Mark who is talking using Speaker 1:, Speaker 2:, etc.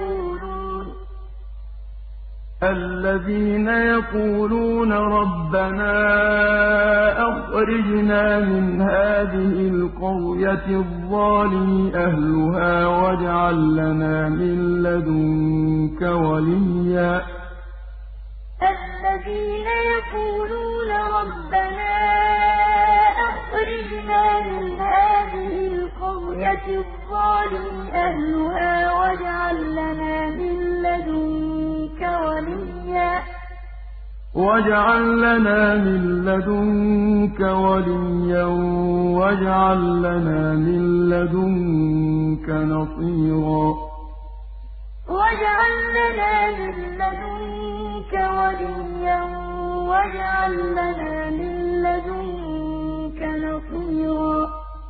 Speaker 1: يَقُولُونَ.
Speaker 2: الَّذِينَ يَقُولُونَ رَبَّنَا أَخْرِجْنَا مِنْ هَٰذِهِ الْقَرْيَةِ الظَّالِمِ أَهْلُهَا وَاجْعَل لَّنَا مِن لَّدُنكَ وَلِيًّا.
Speaker 1: الَّذِينَ يَقُولُونَ رَبَّنَا أَخْرِجْنَا مِنْ هَٰذِهِ الْقَرْيَةِ الظَّالِمِ أَهْلُهَا وَاجْعَل لَّنَا مِن لَّدُنكَ وَلِيًّا
Speaker 2: وَاجْعَل لَّنَا مِن لَّدُنكَ نَصِيرًا.
Speaker 1: وَاجْعَل لَّنَا مِن لَّدُنكَ وَلِيًّا وَاجْعَل لَّنَا مِن لَّدُنكَ